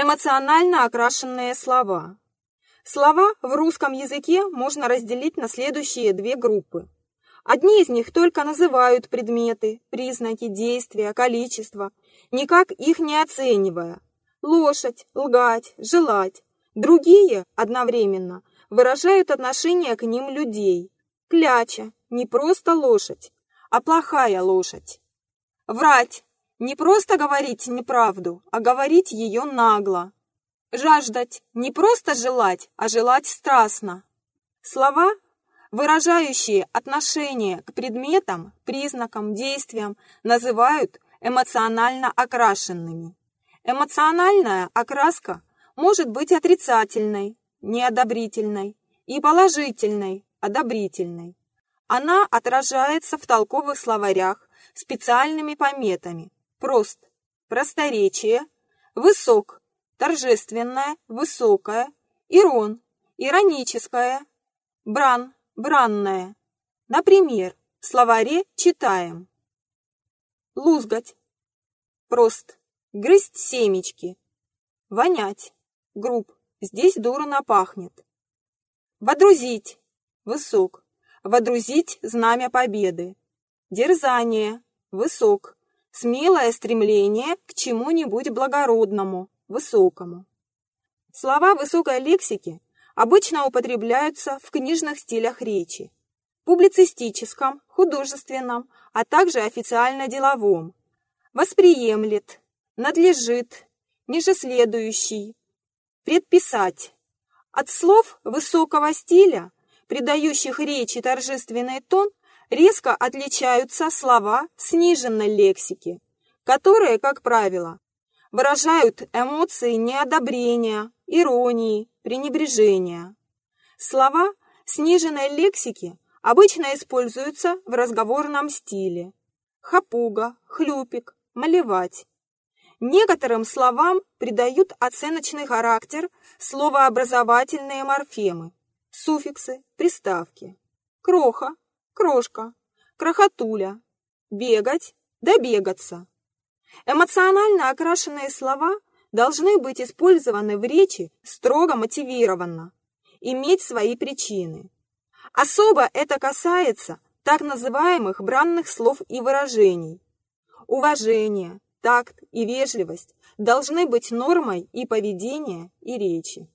Эмоционально окрашенные слова. Слова в русском языке можно разделить на следующие две группы. Одни из них только называют предметы, признаки, действия, количество, никак их не оценивая. Лошадь, лгать, желать. Другие, одновременно, выражают отношение к ним людей. Кляча, не просто лошадь, а плохая лошадь. Врать, не просто говорить неправду, а говорить ее нагло. Жаждать, не просто желать, а желать страстно. Слова, выражающие отношение к предметам, признакам, действиям, называют эмоционально окрашенными. Эмоциональная окраска может быть отрицательной, неодобрительной, и положительной, одобрительной. Она отражается в толковых словарях специальными пометами, прост, просторечие, высок, торжественное, высокое, ирон, ироническое, бран, бранное. Например, в словаре читаем. Лузгать, прост, грызть семечки, вонять, груб, здесь дурно пахнет. Водрузить, высок, водрузить знамя победы, дерзание, высок, смелое стремление к чему-нибудь благородному, высокому. Слова высокой лексики обычно употребляются в книжных стилях речи, публицистическом, художественном, а также официально-деловом. Восприемлет, надлежит, нижеследующий, предписать. От слов высокого стиля, придающих речи торжественный тон, резко отличаются слова сниженной лексики, которые, как правило, выражают эмоции неодобрения, иронии, пренебрежения. Слова сниженной лексики обычно используются в разговорном стиле. Хапуга, хлюпик, малевать. Некоторым словам придают оценочный характер словообразовательные морфемы, суффиксы, приставки. Кроха, крошка, крохотуля, бегать, добегаться. Эмоционально окрашенные слова должны быть использованы в речи строго мотивированно, иметь свои причины. Особо это касается так называемых бранных слов и выражений. Уважение, такт и вежливость должны быть нормой и поведения, и речи.